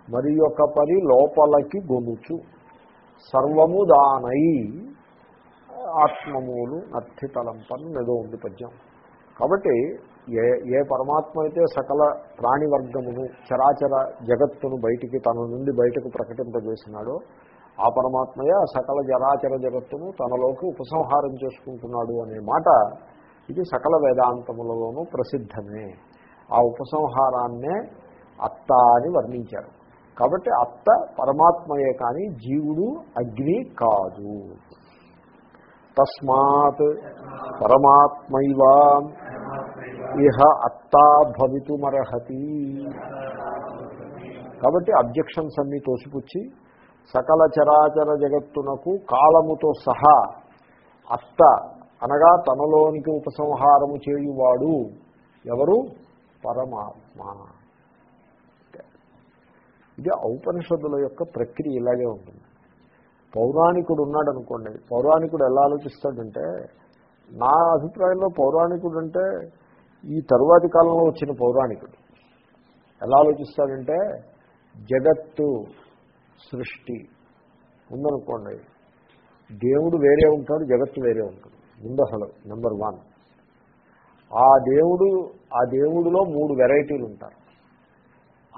మరి ఒక పరి లోపలకి గొనుచు. సర్వము దానై ఆత్మమూలు నర్థి తలంపని ఏదో ఉంది పద్యం. కాబట్టి ఏ ఏ పరమాత్మ అయితే సకల ప్రాణివర్గమును చరాచర జగత్తును బయటికి తన నుండి బయటకు ప్రకటింపజేసినాడో ఆ పరమాత్మయే ఆ సకల జరాచర జగత్తును తనలోకి ఉపసంహారం చేసుకుంటున్నాడు అనే మాట ఇది సకల వేదాంతములలోనూ ప్రసిద్ధమే. ఆ ఉపసంహారాన్నే అత్త అని వర్ణించారు. కాబట్టి అత్త పరమాత్మయే కానీ జీవుడు అగ్ని కాదు. తస్మాత్ పరమాత్మైవ ఇహ అత్తా భవితుమర్హతి. కాబట్టి అబ్జెక్షన్స్ అన్నీ తోసిపుచ్చి సకల చరాచర జగత్తునకు కాలముతో సహా అత్త అనగా తనలోనికి ఉపసంహారము చేయువాడు ఎవరు? పరమాత్మ. ఇది ఔపనిషత్తుల యొక్క ప్రక్రియ ఇలాగే ఉంటుంది. పౌరాణికుడు ఉన్నాడు అనుకోండి పౌరాణికుడు ఎలా ఆలోచిస్తాడంటే నా అభిప్రాయంలో పౌరాణికుడు అంటే ఈ తరువాతి కాలంలో వచ్చిన పౌరాణికుడు ఎలా ఆలోచిస్తాడంటే జగత్తు సృష్టి ఉందనుకోండి దేవుడు వేరే ఉంటాడు జగత్తు వేరే ఉంటుంది. ముందు అసలు నెంబర్ వన్ ఆ దేవుడు ఆ దేవుడిలో మూడు వెరైటీలు ఉంటారు.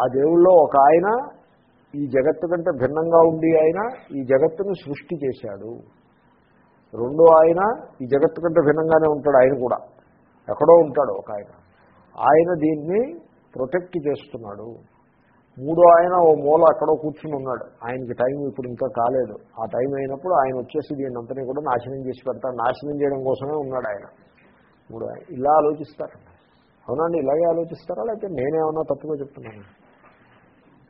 ఆ దేవుడిలో ఒక ఆయన ఈ జగత్తు కంటే భిన్నంగా ఉండి ఆయన ఈ జగత్తును సృష్టి చేశాడు. రెండో ఆయన ఈ జగత్తు కంటే భిన్నంగానే ఉంటాడు ఆయన కూడా. ఎక్కడో ఉంటాడు ఒక ఆయన. ఆయన దీన్ని ప్రొటెక్ట్ చేస్తున్నాడు. మూడో ఆయన ఓ మూల అక్కడో కూర్చుని ఉన్నాడు. ఆయనకి టైం ఇప్పుడు ఇంకా కాలేదు. ఆ టైం అయినప్పుడు ఆయన వచ్చేసి దీన్ని అంతని కూడా నాశనం చేసి పెడతాడు. నాశనం చేయడం కోసమే ఉన్నాడు ఆయన. మూడో ఆయన. ఇలా ఆలోచిస్తారు. అవునండి ఇలాగే ఆలోచిస్తారా? లేకపోతే నేనేమన్నా తప్పుగా చెప్తున్నాను?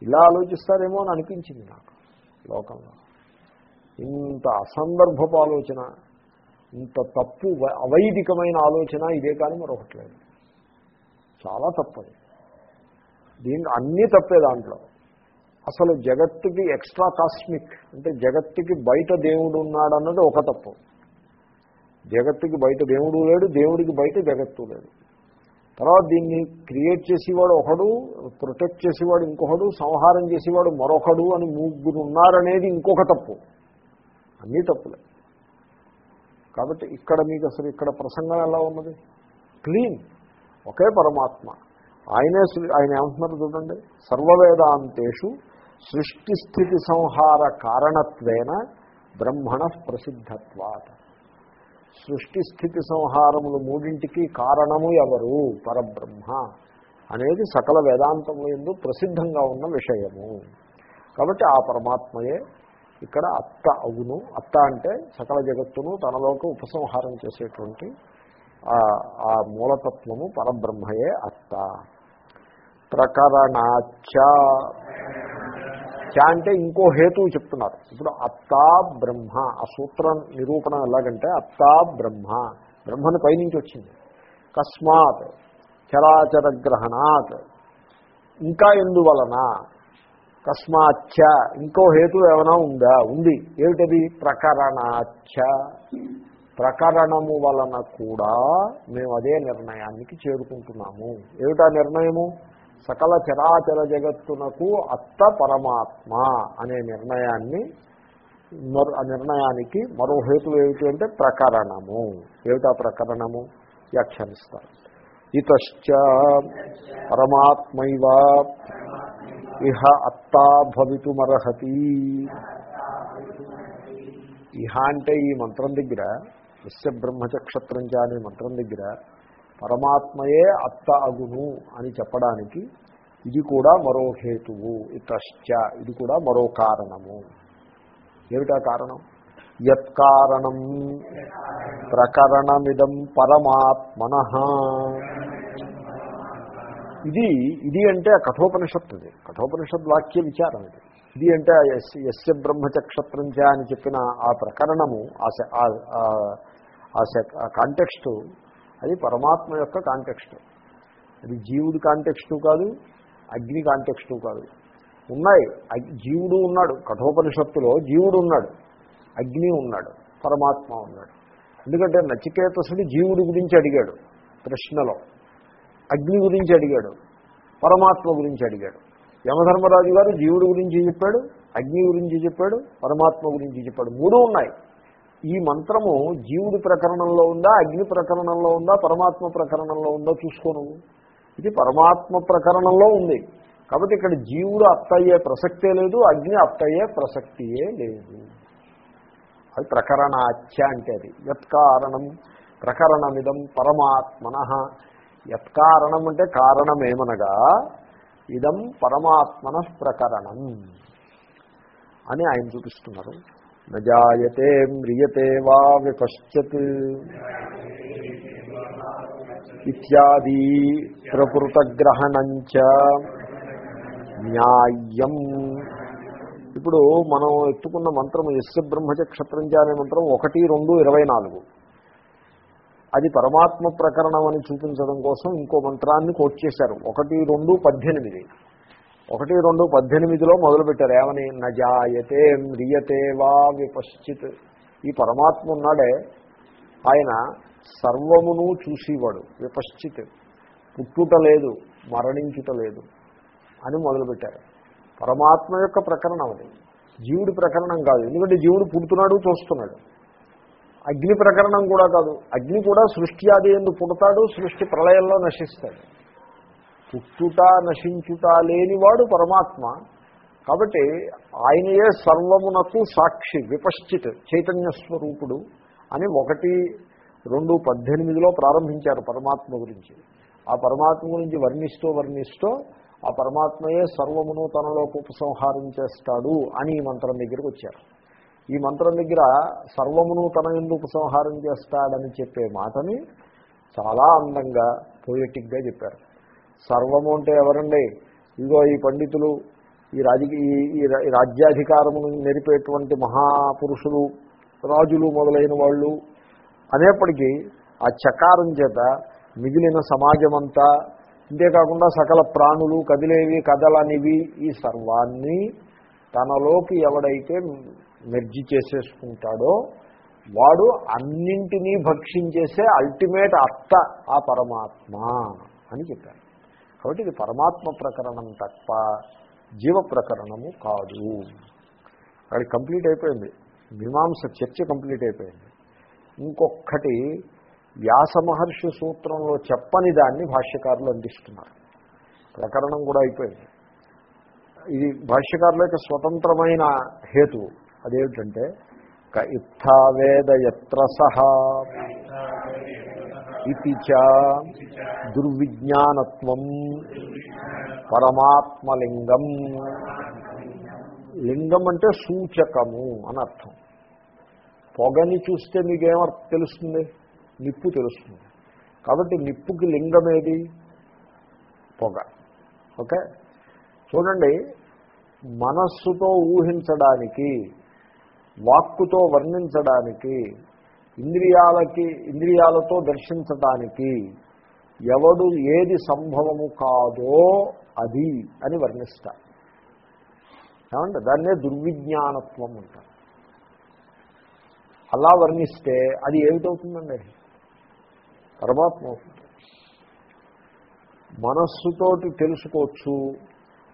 ఇలా ఆలోచిస్తారేమో అని అనిపించింది నాకు లోకంలో. ఇంత అసందర్భపు ఆలోచన. ఇంత తప్పు అవైదికమైన ఆలోచన ఇదే కానీ మరొకటి లేదు. చాలా తప్పది దీని అన్నీ తప్పే దాంట్లో. అసలు జగత్తుకి ఎక్స్ట్రా కాస్మిక్ అంటే జగత్తుకి బయట దేవుడు ఉన్నాడన్నది ఒక తప్పు. జగత్తుకి బయట దేవుడు లేడు దేవుడికి బయట జగత్తు లేడు తర్వాత దీన్ని క్రియేట్ చేసేవాడు ఒకడు ప్రొటెక్ట్ చేసేవాడు ఇంకొకడు సంహారం చేసేవాడు మరొకడు అని ముగ్గురు ఉన్నారనేది ఇంకొక తప్పు. అన్నీ తప్పులే. కాబట్టి ఇక్కడ మీకు అసలు ఇక్కడ ప్రసంగం ఎలా ఉన్నది? క్లీన్. ఒకే పరమాత్మ. ఆయనే ఆయన ఏమంటున్నారు చూడండి? సర్వవేదాంతేషు సృష్టి స్థితి సంహార కారణత్వేన బ్రహ్మణ ప్రసిద్ధత్వాత. సృష్టి స్థితి సంహారములు మూడింటికి కారణము ఎవరు? పరబ్రహ్మ అనేది సకల వేదాంతము ఎందు ప్రసిద్ధంగా ఉన్న విషయము. కాబట్టి ఆ పరమాత్మయే ఇక్కడ అత్త అవును. అత్త అంటే సకల జగత్తును తనలోకి ఉపసంహారం చేసేటువంటి ఆ మూలతత్వము పరబ్రహ్మయే అత్త. ప్రకరణాచ. చ అంటే ఇంకో హేతువు చెప్తున్నారు. ఇప్పుడు అత్తా బ్రహ్మ. ఆ సూత్రం నిరూపణ ఎలాగంటే అత్తా బ్రహ్మ. బ్రహ్మని పైనుంచి వచ్చింది. కస్మాత్ చరాచర గ్రహణాత్ ఇంకా ఎందువలన? కస్మాచ్చ ఇంకో హేతు ఏమైనా ఉందా? ఉంది. ఏమిటది? ప్రకరణాచ్ఛ ప్రకరణము వలన కూడా మేము అదే నిర్ణయానికి చేరుకుంటున్నాము. ఏమిటా నిర్ణయము? సకల చరాచర జగత్తునకు అత్త పరమాత్మ అనే నిర్ణయాన్ని ఆ నిర్ణయానికి మరో హేతు ఏమిటి అంటే ప్రకరణము. ఏమిటా ప్రకరణము? వ్యాఖ్యానిస్తారు ఇతశ్చ పరమాత్మైవ ఇహ అత్తా భవితుమర్హతి. ఇహ అంటే ఈ మంత్రం దగ్గర యస్య బ్రహ్మచక్షత్రంచ అనే మంత్రం దగ్గర పరమాత్మయే అత్త అగును అని చెప్పడానికి ఇది కూడా మరో హేతువు ఇతశ్చ ఇది కూడా మరో కారణము. ఏమిటా కారణం? యత్కారణం ప్రకరణమిదం పరమాత్మన. ఇది ఇది అంటే కఠోపనిషత్తు ఇది కఠోపనిషత్ వాక్య విచారం ఇది. ఇది అంటే ఎస్య బ్రహ్మచక్షత్రంచ అని చెప్పిన ఆ ప్రకరణము ఆ కాంటెక్స్టు అది పరమాత్మ యొక్క కాంటెక్స్ట్. అది జీవుడి కాంటెక్స్టు కాదు అగ్ని కాంటెక్స్టు కాదు. ఉన్నాయి జీవుడు ఉన్నాడు కఠోపనిషత్తులో జీవుడు ఉన్నాడు అగ్ని ఉన్నాడు పరమాత్మ ఉన్నాడు. ఎందుకంటే నచికేతసుడు జీవుడి గురించి అడిగాడు ప్రశ్నలో. అగ్ని గురించి అడిగాడు పరమాత్మ గురించి అడిగాడు. యమధర్మరాజు గారు జీవుడి గురించి చెప్పాడు అగ్ని గురించి చెప్పాడు పరమాత్మ గురించి చెప్పాడు. మూడు ఉన్నాయి. ఈ మంత్రము జీవుడి ప్రకరణంలో ఉందా అగ్ని ప్రకరణంలో ఉందా పరమాత్మ ప్రకరణంలో ఉందా చూసుకోను. ఇది పరమాత్మ ప్రకరణంలో ఉంది. కాబట్టి ఇక్కడ జీవుడు అత్తయ్యే ప్రసక్తే లేదు అగ్ని అత్తయ్యే ప్రసక్తియే లేదు. అది ప్రకరణాచ్య అంటే అది. యత్కారణం ప్రకరణమిదం పరమాత్మన. యత్కారణం అంటే కారణమేమనగా ఇదం పరమాత్మన ప్రకరణం అని ఆయన చూపిస్తున్నారు. నజాయతే మ్రియతే వా విపశ్చత్ ఇత్యాది ప్రకృతగ్రహణంచ న్యాయం. ఇప్పుడు మనం ఎత్తుకున్న మంత్రం ఎస్య బ్రహ్మచక్షత్రంజ అనే మంత్రం ఒకటి రెండు ఇరవై నాలుగు. అది పరమాత్మ ప్రకరణం అని చూపించడం కోసం ఇంకో మంత్రాన్ని కోట్ చేశారు. ఒకటి రెండు పద్దెనిమిది. ఒకటి రెండు పద్దెనిమిదిలో మొదలుపెట్టారు. ఏమని? నజాయతే మ్రియతే వా విపశ్చిత్. ఈ పరమాత్మ ఉన్నాడే. ఆయన సర్వమును చూసేవాడు. విపశ్చిత్. పుట్టుట లేదు మరణించుట లేదు అని మొదలుపెట్టారు. పరమాత్మ యొక్క ప్రకరణం అది. జీవుడి ప్రకరణం కాదు. ఎందుకంటే జీవుడు పుడుతున్నాడు చూస్తున్నాడు అగ్ని ప్రకరణం కూడా కాదు. అగ్ని కూడా సృష్టి ఆది ఎందు పుడతాడు సృష్టి ప్రళయంలో నశిస్తాడు. పుట్టుట నశించుట లేనివాడు పరమాత్మ. కాబట్టి ఆయనయే సర్వమునకు సాక్షి విపశ్చిత్ చైతన్య స్వరూపుడు అని ఒకటి రెండు పద్దెనిమిదిలో ప్రారంభించారు పరమాత్మ గురించి. ఆ పరమాత్మ గురించి వర్ణిస్తూ వర్ణిస్తూ ఆ పరమాత్మయే సర్వమును తనలోకి ఉపసంహారం చేస్తాడు అని ఈ మంత్రం దగ్గరికి వచ్చారు. ఈ మంత్రం దగ్గర సర్వమును తన ఎందు ఉపసంహారం చేస్తాడని చెప్పే మాటని చాలా అందంగా పోయటిక్గా చెప్పారు. సర్వము అంటే ఎవరండి? ఇదిగో ఈ పండితులు ఈ రాజకీయ ఈ రాజ్యాధికారమును నెరిపేటువంటి మహాపురుషులు రాజులు మొదలైన వాళ్ళు అనేప్పటికీ ఆ చకారం చేత మిగిలిన సమాజమంతా ఇంతేకాకుండా సకల ప్రాణులు కదిలేవి కదలనివి ఈ సర్వాన్ని తనలోకి ఎవడైతే మెర్జి చేసేసుకుంటాడో వాడు అన్నింటినీ భక్షించేసే అల్టిమేట్ అత్త ఆ పరమాత్మ అని చెప్పారు. కాబట్టి ఇది పరమాత్మ ప్రకరణం తప్ప జీవ ప్రకరణము కాదు. అది కంప్లీట్ అయిపోయింది. మీమాంస చర్చ కంప్లీట్ అయిపోయింది. ఇంకొక్కటి వ్యాస మహర్షి సూత్రంలో చెప్పని దాన్ని భాష్యకారులు అందిస్తున్నారు. ప్రకరణం కూడా అయిపోయింది. ఇది భాష్యకారుల యొక్క స్వతంత్రమైన హేతు అదేమిటంటే క ఇత్థావేద ఎత్ర సహా ఇది చ దుర్విజ్ఞానత్వం పరమాత్మలింగం. లింగం అంటే సూచకము అని అర్థం. పొగని చూస్తే మీకేమ తెలుస్తుంది? నిప్పు తెలుస్తుంది. కాబట్టి నిప్పుకి లింగం ఏది పొగ. ఓకే? చూడండి మనస్సుతో ఊహించడానికి వాక్కుతో వర్ణించడానికి ఇంద్రియాలకి ఇంద్రియాలతో దర్శించడానికి ఎవడు ఏది సంభవము కాదో అది అని వర్ణిస్తారు. ఏమంటే దాన్నే దుర్విజ్ఞానత్వం అంటారు. అలా వర్ణిస్తే అది ఏమిటవుతుందండి? పరమాత్మ అవుతుంది. మనస్సుతోటి తెలుసుకోవచ్చు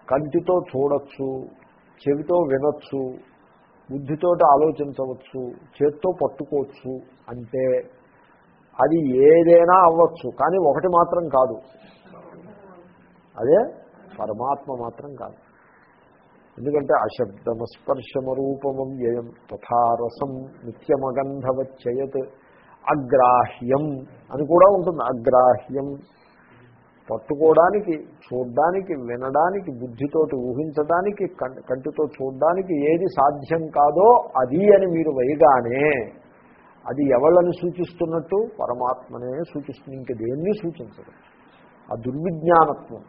కంటితో చూడొచ్చు చెవితో వినొచ్చు బుద్ధితోటి ఆలోచించవచ్చు చేత్తో పట్టుకోవచ్చు అంటే అది ఏదైనా అవ్వచ్చు కానీ ఒకటి మాత్రం కాదు. అదే పరమాత్మ మాత్రం కాదు. ఎందుకంటే అశబ్దమస్పర్శమరూపమం వ్యయం తథారసం నిత్యమగంధవచ్చయత్ అగ్రాహ్యం అని కూడా ఉంటుంది. అగ్రాహ్యం పట్టుకోవడానికి చూడ్డానికి వినడానికి బుద్ధితోటి ఊహించడానికి కంటితో చూడడానికి ఏది సాధ్యం కాదో అది అని మీరు వేయగానే అది ఎవళ్ళని సూచిస్తున్నట్టు? పరమాత్మనే సూచిస్తుంది. ఇంక దేన్ని సూచించదు? ఆ దుర్విజ్ఞానత్వం.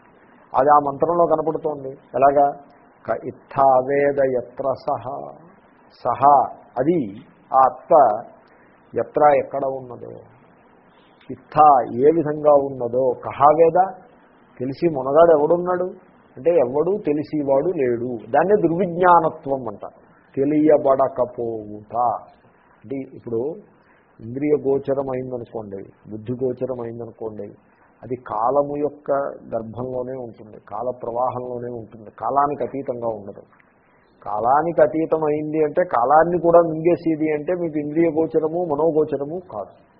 అది ఆ మంత్రంలో కనపడుతోంది. ఎలాగా? క ఇత్థావేద ఎత్ర సహా. సహా అది ఆ అత్త ఎత్ర ఎక్కడ ఉన్నదో? ఇత్థ ఏ విధంగా ఉన్నదో కహావేద తెలిసి మునగాడు ఎవడున్నాడు? అంటే ఎవడు తెలిసివాడు లేడు. దాన్నే దుర్విజ్ఞానత్వం అంటారు తెలియబడకపోవుట. అంటే ఇప్పుడు ఇంద్రియ గోచరం అయిందనుకోండి బుద్ధి గోచరం అయిందనుకోండి అది కాలము యొక్క గర్భంలోనే ఉంటుంది కాల ప్రవాహంలోనే ఉంటుంది కాలానికి అతీతంగా ఉండదు. కాలానికి అతీతం అయింది అంటే కాలాన్ని కూడా మింగేసేది అంటే మీకు ఇంద్రియ గోచరము మనోగోచరము కాదు.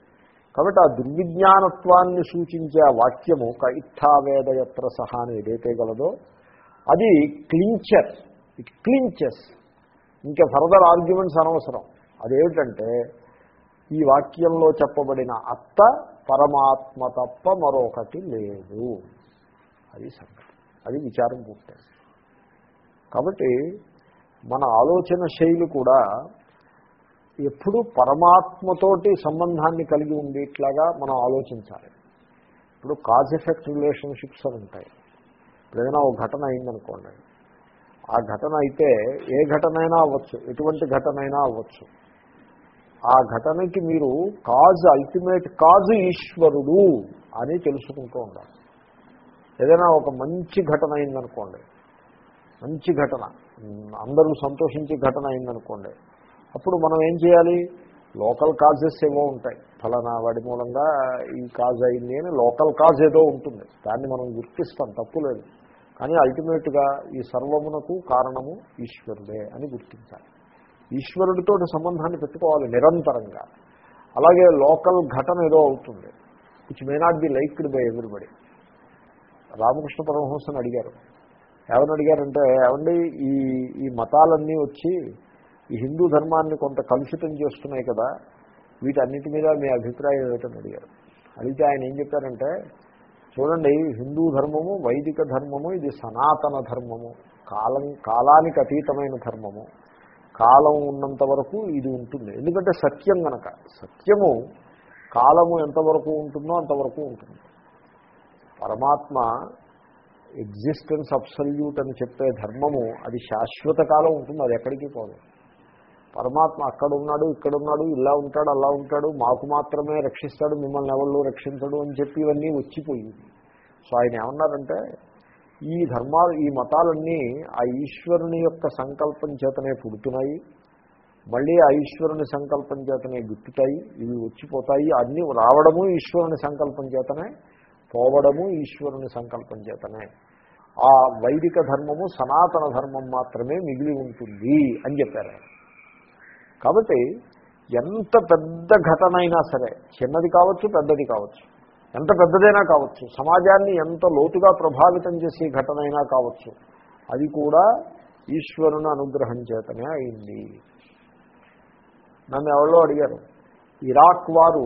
కాబట్టి ఆ దుర్విజ్ఞానత్వాన్ని సూచించే ఆ వాక్యము కైత్థావేదయత్ర సహా అని ఏదైతే గలదో అది క్లించర్ ఇట్ క్లించెస్ ఇంకా ఫర్దర్ ఆర్గ్యుమెంట్స్ అనవసరం. అదేమిటంటే ఈ వాక్యంలో చెప్పబడిన అత్త పరమాత్మ తప్ప మరొకటి లేదు. అది సంగతి. అది విచారం పూర్తయింది. కాబట్టి మన ఆలోచన శైలి కూడా ఎప్పుడు పరమాత్మతోటి సంబంధాన్ని కలిగి ఉండేట్లాగా మనం ఆలోచించాలి. ఇప్పుడు కాజ్ ఎఫెక్ట్ రిలేషన్షిప్స్ అని ఉంటాయి. ఏదైనా ఒక ఘటన అయిందనుకోండి. ఆ ఘటన అయితే ఏ ఘటనైనా అవ్వచ్చు ఎటువంటి ఘటనైనా అవ్వచ్చు. ఆ ఘటనకి మీరు కాజ్ అల్టిమేట్ కాజ్ ఈశ్వరుడు అని తెలుసుకుంటూ ఉండాలి. ఏదైనా ఒక మంచి ఘటన అయిందనుకోండి మంచి ఘటన అందరూ సంతోషించే ఘటన అయిందనుకోండి అప్పుడు మనం ఏం చేయాలి? లోకల్ కాజెస్ ఏవో ఉంటాయి. ఫలానా వాడి మూలంగా ఈ కాజ్ అయింది అని లోకల్ కాజ్ ఏదో ఉంటుంది. దాన్ని మనం గుర్తిస్తాం తప్పు లేదు. కానీ అల్టిమేట్గా ఈ సర్వమునకు కారణము ఈశ్వరుడే అని గుర్తించాలి. ఈశ్వరుడితో సంబంధాన్ని పెట్టుకోవాలి నిరంతరంగా. అలాగే లోకల్ ఘటన ఏదో అవుతుంది. Which may not be liked by everybody Ramakrishna పరమహంసని అడిగారు. ఏమని అడిగారంటే ఏమండి ఈ ఈ మతాలన్నీ వచ్చి ఈ హిందూ ధర్మాన్ని కొంత కలుషితం చేస్తున్నాయి కదా వీటన్నిటి మీద మీ అభిప్రాయం ఏమిటని అడిగారు. అడిగితే ఆయన ఏం చెప్పారంటే చూడండి హిందూ ధర్మము వైదిక ధర్మము ఇది సనాతన ధర్మము కాలం కాలానికి అతీతమైన ధర్మము. కాలం ఉన్నంత వరకు ఇది ఉంటుంది. ఎందుకంటే సత్యం గనక సత్యము కాలము ఎంతవరకు ఉంటుందో అంతవరకు ఉంటుంది. పరమాత్మ ఎగ్జిస్టెన్స్ అబ్సల్యూట్ అని చెప్పే ధర్మము అది శాశ్వత కాలం ఉంటుంది అది ఎక్కడికి పోదు. పరమాత్మ అక్కడ ఉన్నాడు ఇక్కడ ఉన్నాడు ఇలా ఉంటాడు అలా ఉంటాడు మాకు మాత్రమే రక్షిస్తాడు మిమ్మల్ని ఎవరు రక్షించడు అని చెప్పి ఇవన్నీ వచ్చిపోయింది. సో ఆయన ఏమన్నారంటే ఈ ధర్మాలు ఈ మతాలన్నీ ఆ ఈశ్వరుని యొక్క సంకల్పం చేతనే పుడుతున్నాయి మళ్ళీ ఆ ఈశ్వరుని సంకల్పం చేతనే గుర్తుతాయి ఇవి వచ్చిపోతాయి అన్నీ రావడము ఈశ్వరుని సంకల్పం చేతనే పోవడము ఈశ్వరుని సంకల్పం చేతనే. ఆ వైదిక ధర్మము సనాతన ధర్మం మాత్రమే మిగిలి ఉంటుంది అని చెప్పారు కాబట్టి ఎంత పెద్ద ఘటన అయినా సరే చిన్నది కావచ్చు పెద్దది కావచ్చు ఎంత పెద్దదైనా కావచ్చు సమాజాన్ని ఎంత లోతుగా ప్రభావితం చేసే ఘటన అయినా కావచ్చు అది కూడా ఈశ్వరుని అనుగ్రహం చేతనే అయింది. నన్ను ఎవరో అడిగారు ఇరాక్ వారు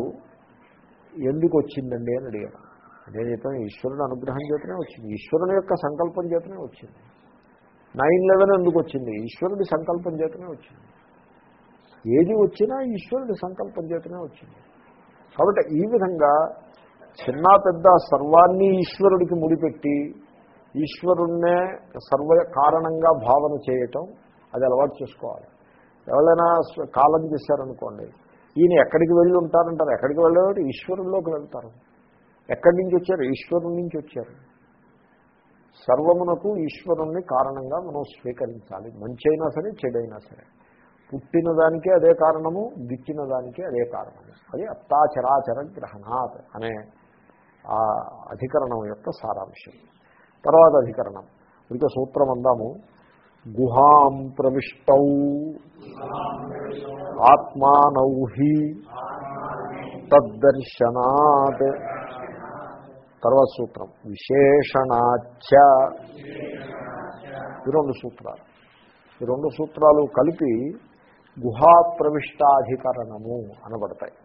ఎందుకు వచ్చిందండి అని అడిగారు. నేను చెప్పాను ఈశ్వరుని అనుగ్రహం చేతనే వచ్చింది ఈశ్వరుని యొక్క సంకల్పం చేతనే వచ్చింది. నైన్ లెవెన్ ఎందుకు వచ్చింది? ఈశ్వరుడి సంకల్పం చేతనే వచ్చింది. ఏది వచ్చినా ఈశ్వరుడి సంకల్పం చేతనే వచ్చింది. కాబట్టి ఈ విధంగా చిన్న పెద్ద సర్వాన్ని ఈశ్వరుడికి ముడిపెట్టి ఈశ్వరుణ్ణే సర్వ కారణంగా భావన చేయటం అది అలవాటు చేసుకోవాలి. ఎవరైనా కాలం చేశారనుకోండి ఈయన ఎక్కడికి వెళ్ళి ఉంటారంటారు? ఎక్కడికి వెళ్ళేవాడు ఈశ్వరుల్లోకి వెళ్తారు. ఎక్కడి నుంచి వచ్చారు? ఈశ్వరుడి నుంచి వచ్చారు. సర్వమునకు ఈశ్వరుణ్ణి కారణంగా మనం స్వీకరించాలి. మంచి అయినా సరే చెడైనా సరే. పుట్టిన దానికే అదే కారణము గిట్టిన దానికే అదే కారణము. అది అత్తాచరాచర గ్రహణాత్ అనే ఆ అధికరణం యొక్క సారాంశం. తర్వాత అధికరణం. ఇక సూత్రం అందాము. గుహాం ప్రవిష్టౌ. ఆత్మానౌ హి. తద్దర్శనాత్. తర్వాత సూత్రం. విశేషణాచ ఈ రెండు సూత్రాలు. ఈ రెండు సూత్రాలు కలిపి గుహాప్రవిష్టాధికరణము అనబడతాయి.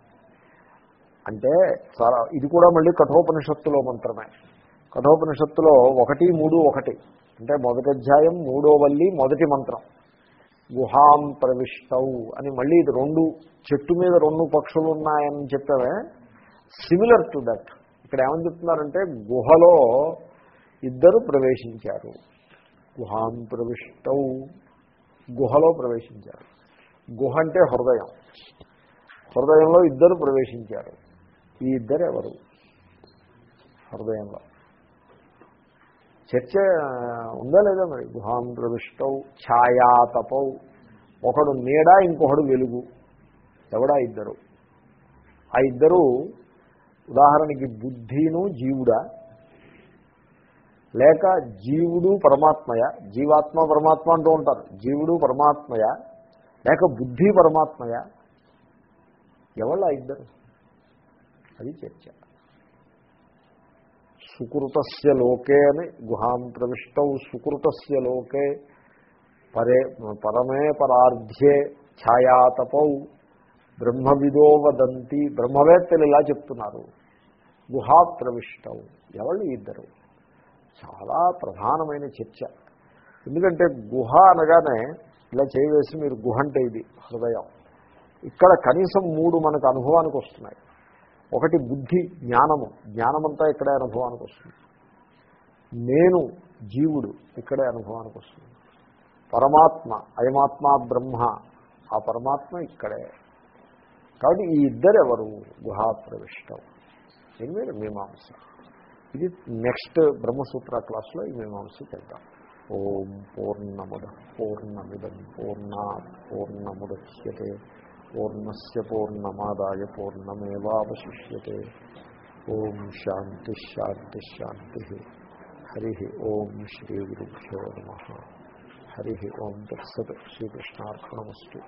అంటే చాలా ఇది కూడా మళ్ళీ కఠోపనిషత్తులో మంత్రమే. కఠోపనిషత్తులో ఒకటి మూడు ఒకటి. అంటే మొదటి అధ్యాయం మూడో వల్లి మొదటి మంత్రం. గుహాం ప్రవిష్టవు అని మళ్ళీ ఇది రెండు చెట్టు మీద రెండు పక్షులు ఉన్నాయని చెప్పామే సిమిలర్ టు దట్ ఇక్కడ ఏమని చెప్తున్నారంటే గుహలో ఇద్దరు ప్రవేశించారు. గుహాం ప్రవిష్టవు గుహలో ప్రవేశించారు. గుహ అంటే హృదయం. హృదయంలో ఇద్దరు ప్రవేశించారు. ఈ ఇద్దరు ఎవరు? హృదయంలో. చర్చ ఉందా లేదా మరి? గుహాం ఛాయా తపవు ఒకడు నీడ ఇంకొకడు వెలుగు. ఎవడా ఇద్దరు? ఆ ఇద్దరు ఉదాహరణకి బుద్ధిను జీవుడా? లేక జీవుడు పరమాత్మయ? జీవాత్మ పరమాత్మ అంటూ ఉంటారు. జీవుడు పరమాత్మయ? లేక బుద్ధి పరమాత్మయా? ఎవళ్ళ ఇద్దరు? అది చర్చ. సుకృతస్య లోకే అని గుహాం ప్రవిష్టౌ సుకృతస్య లోకే పరే పరమే పరార్ధ్యే ఛాయాతపౌ బ్రహ్మవిదో వదంతి. బ్రహ్మవేత్తలు ఇలా చెప్తున్నారు. గుహా ప్రవిష్టౌ. ఎవళ్ళు ఇద్దరు? చాలా ప్రధానమైన చర్చ. ఎందుకంటే గుహ అనగానే ఇలా చేయవేసి మీరు గుహ అంటే ఇది హృదయం. ఇక్కడ కనీసం మూడు మనకు అనుభవానికి వస్తున్నాయి. ఒకటి బుద్ధి జ్ఞానము. జ్ఞానమంతా ఇక్కడే అనుభవానికి వస్తుంది. నేను జీవుడు ఇక్కడే అనుభవానికి వస్తుంది. పరమాత్మ అయమాత్మ బ్రహ్మ ఆ పరమాత్మ ఇక్కడే. కాబట్టి ఈ ఇద్దరు ఎవరు గుహా ప్రవిష్టం మీమాంస. ఇది నెక్స్ట్ బ్రహ్మసూత్ర క్లాస్లో ఈ మీమాంస చేద్దాం. ఓం పూర్ణముద పూర్ణమిదం పూర్ణా పూర్ణముద్యతే. పూర్ణస్ పూర్ణమాదాయ పూర్ణమేవాశిష్యే ఓం శాంతి హరి ఓం శ్రీ గురుభ్యో నమ. హరి ఓం తత్సత్. శ్రీకృష్ణార్పణమస్తు